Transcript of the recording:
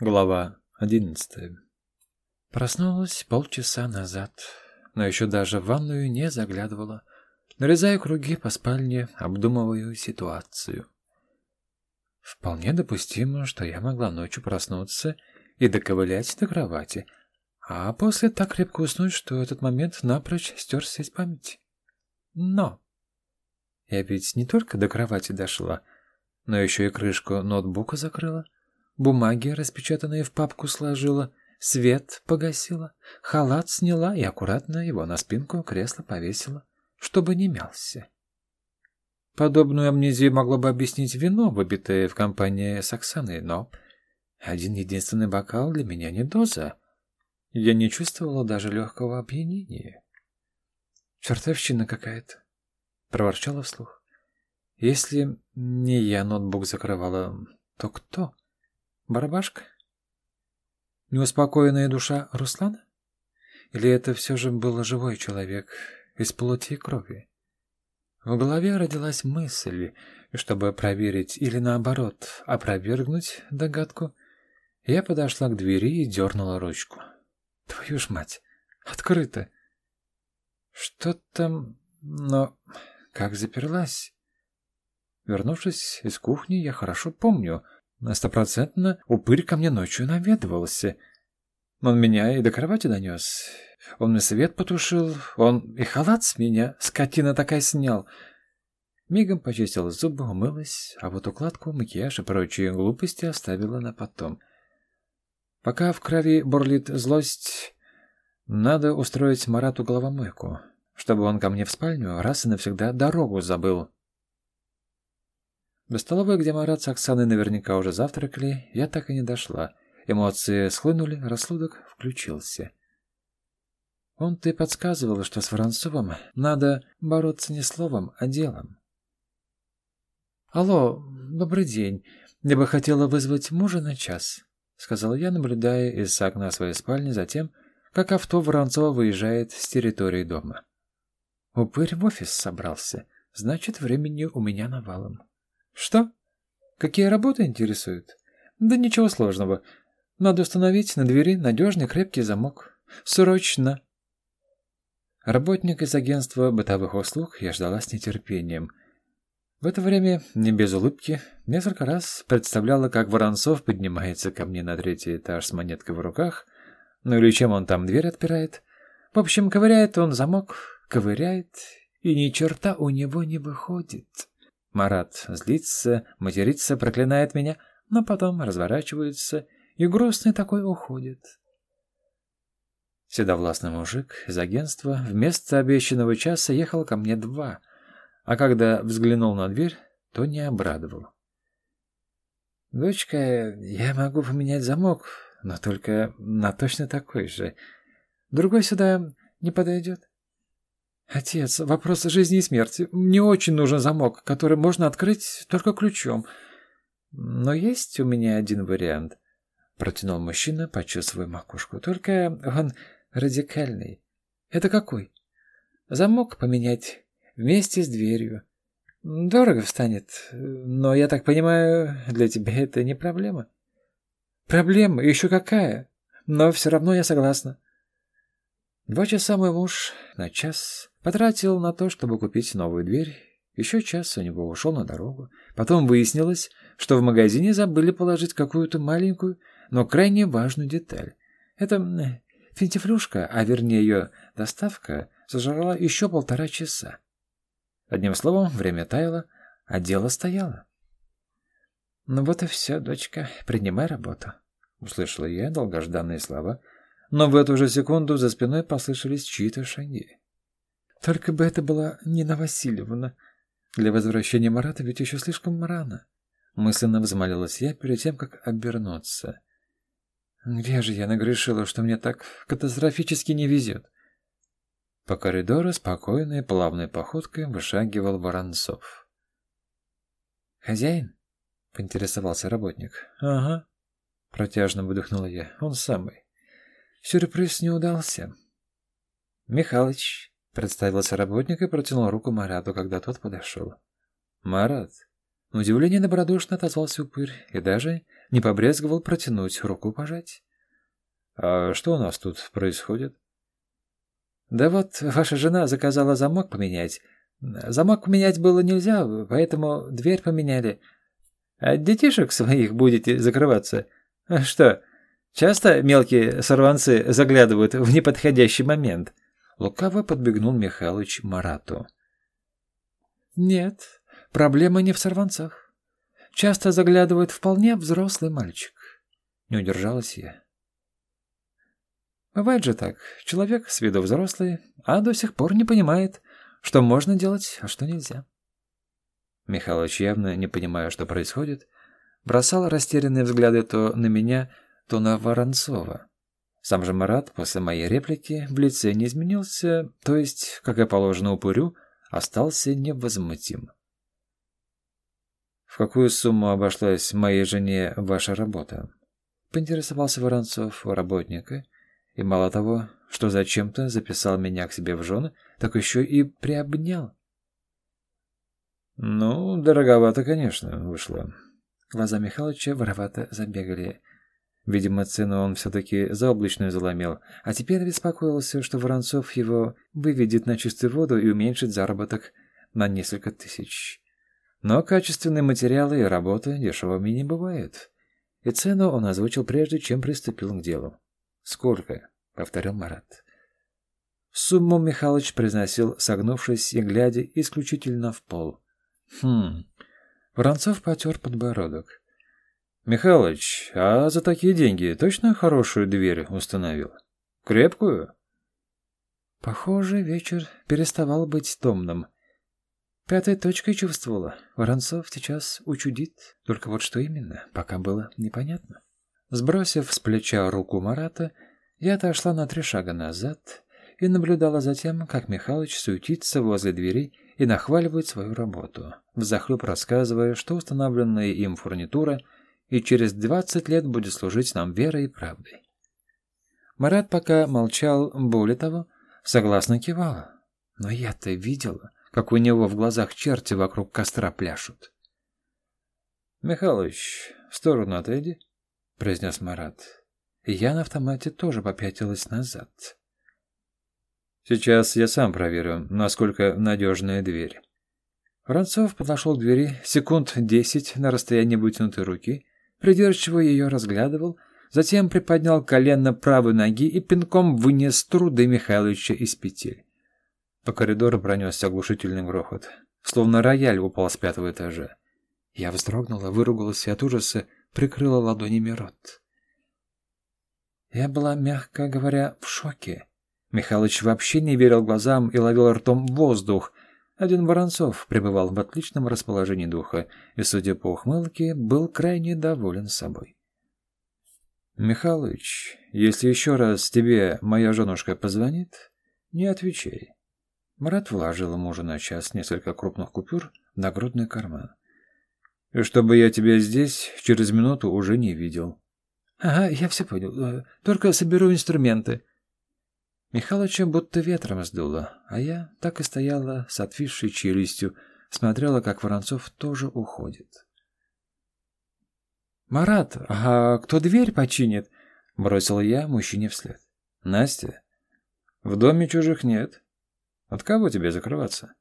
Глава одиннадцатая. Проснулась полчаса назад, но еще даже в ванную не заглядывала. Нарезаю круги по спальне, обдумываю ситуацию. Вполне допустимо, что я могла ночью проснуться и доковылять до кровати, а после так крепко уснуть, что этот момент напрочь стерся из памяти. Но я ведь не только до кровати дошла, но еще и крышку ноутбука закрыла — Бумаги, распечатанные в папку, сложила, свет погасила, халат сняла и аккуратно его на спинку кресла повесила, чтобы не мялся. Подобную амнезию могло бы объяснить вино, выпитое в компании с Оксаной, но один единственный бокал для меня не доза. Я не чувствовала даже легкого опьянения. «Чертовщина какая-то», — проворчала вслух. «Если не я ноутбук закрывала, то кто?» Барабашка? Неуспокоенная душа Руслана? Или это все же был живой человек из плоти и крови? В голове родилась мысль, чтобы проверить или наоборот опровергнуть догадку, я подошла к двери и дернула ручку. Твою ж мать, открыто. Что там... Но как заперлась? Вернувшись из кухни, я хорошо помню — Стопроцентно упырь ко мне ночью наведывался. Он меня и до кровати донес. Он мне свет потушил, он и халат с меня, скотина такая, снял. Мигом почистила зубы, умылась, а вот укладку, макияж и прочие глупости оставила на потом. Пока в крови бурлит злость, надо устроить Марату головомойку, чтобы он ко мне в спальню раз и навсегда дорогу забыл. До столовой, где Марат с Оксаной наверняка уже завтракали, я так и не дошла. Эмоции схлынули, рассудок включился. Он ты подсказывал, что с Воронцовым надо бороться не словом, а делом. «Алло, добрый день. Я бы хотела вызвать мужа на час», — сказала я, наблюдая из окна своей спальни за тем, как авто Воронцова выезжает с территории дома. Упырь в офис собрался, значит, времени у меня навалом. Что? Какие работы интересуют? Да ничего сложного. Надо установить на двери надежный крепкий замок. Срочно. Работник из агентства бытовых услуг я ждала с нетерпением. В это время, не без улыбки, несколько раз представляла, как Воронцов поднимается ко мне на третий этаж с монеткой в руках, ну или чем он там дверь отпирает. В общем, ковыряет он замок, ковыряет, и ни черта у него не выходит. Марат злится, матерится, проклинает меня, но потом разворачивается и грустный такой уходит. Седовластный мужик из агентства вместо обещанного часа ехал ко мне два, а когда взглянул на дверь, то не обрадовал. «Дочка, я могу поменять замок, но только на точно такой же. Другой сюда не подойдет». «Отец, вопрос жизни и смерти. Мне очень нужен замок, который можно открыть только ключом. Но есть у меня один вариант», — протянул мужчина, почувствуя макушку. «Только он радикальный. Это какой?» «Замок поменять вместе с дверью. Дорого встанет, но, я так понимаю, для тебя это не проблема». «Проблема? Еще какая? Но все равно я согласна». Два часа мой муж на час потратил на то, чтобы купить новую дверь. Еще час у него ушел на дорогу. Потом выяснилось, что в магазине забыли положить какую-то маленькую, но крайне важную деталь. Это финтифлюшка, а вернее ее доставка, зажрала еще полтора часа. Одним словом, время таяло, а дело стояло. «Ну вот и все, дочка, принимай работу», — услышала я долгожданные слова — но в эту же секунду за спиной послышались чьи-то шаги. Только бы это была Нина Васильевна. Для возвращения Марата ведь еще слишком рано. Мысленно взмолилась я перед тем, как обернуться. Где же я нагрешила, что мне так катастрофически не везет? По коридору спокойной плавной походкой вышагивал Воронцов. «Хозяин?» — поинтересовался работник. «Ага», — протяжно выдохнула я. «Он самый». Сюрприз не удался. «Михалыч», — представился работник и протянул руку Марату, когда тот подошел. «Марат». На удивление добродушно отозвался упырь и даже не побрезговал протянуть руку пожать. «А что у нас тут происходит?» «Да вот, ваша жена заказала замок поменять. Замок поменять было нельзя, поэтому дверь поменяли. От детишек своих будете закрываться? Что, часто мелкие сорванцы заглядывают в неподходящий момент?» Лукаво подбегнул Михалыч Марату. «Нет, проблема не в сорванцах. Часто заглядывает вполне взрослый мальчик». Не удержалась я. Бывает же так. Человек с виду взрослый, а до сих пор не понимает, что можно делать, а что нельзя. Михалыч, явно не понимая, что происходит, бросал растерянные взгляды то на меня, то на Воронцова. Сам же Марат после моей реплики в лице не изменился, то есть, как и положено упырю, остался невозмутим. «В какую сумму обошлась моей жене ваша работа?» — поинтересовался Воронцов у работника — и мало того, что зачем-то записал меня к себе в жены, так еще и приобнял. Ну, дороговато, конечно, вышло. Глаза Михалыча воровато забегали. Видимо, цену он все-таки заоблачную заломил, а теперь беспокоился, что Воронцов его выведет на чистую воду и уменьшит заработок на несколько тысяч. Но качественные материалы и работа дешевыми не бывают. И цену он озвучил прежде, чем приступил к делу. «Сколько?» — повторил Марат. Сумму Михалыч произносил, согнувшись и глядя исключительно в пол. «Хм...» Воронцов потер подбородок. «Михалыч, а за такие деньги точно хорошую дверь установил? Крепкую?» Похоже, вечер переставал быть томным. Пятой точкой чувствовала. Воронцов сейчас учудит. Только вот что именно, пока было непонятно. Сбросив с плеча руку Марата, я отошла на три шага назад и наблюдала за тем, как Михалыч суетится возле двери и нахваливает свою работу, взахлеб рассказывая, что установленная им фурнитура и через двадцать лет будет служить нам верой и правдой. Марат пока молчал, более того, согласно кивал. Но я-то видела, как у него в глазах черти вокруг костра пляшут. «Михалыч, в сторону отойди», — произнес Марат. Я на автомате тоже попятилась назад. «Сейчас я сам проверю, насколько надежная дверь». Воронцов подошел к двери секунд десять на расстоянии вытянутой руки, придирчиво ее разглядывал, затем приподнял колено правой ноги и пинком вынес труды Михайловича из петель. По коридору пронесся оглушительный грохот, словно рояль упал с пятого этажа. Я вздрогнула, выругалась и от ужаса прикрыла ладонями рот. Я была, мягко говоря, в шоке. Михалыч вообще не верил глазам и ловил ртом воздух. Один Воронцов пребывал в отличном расположении духа и, судя по ухмылке, был крайне доволен собой. «Михалыч, если еще раз тебе моя женушка позвонит, не отвечай». Марат вложил мужу на час несколько крупных купюр в нагрудный карман чтобы я тебя здесь через минуту уже не видел. — Ага, я все понял. Э, только соберу инструменты. Михалыча будто ветром сдуло, а я так и стояла с отвисшей челюстью, смотрела, как Воронцов тоже уходит. «Марат, а кто дверь починит?» — бросил я мужчине вслед. «Настя, в доме чужих нет. От кого тебе закрываться?»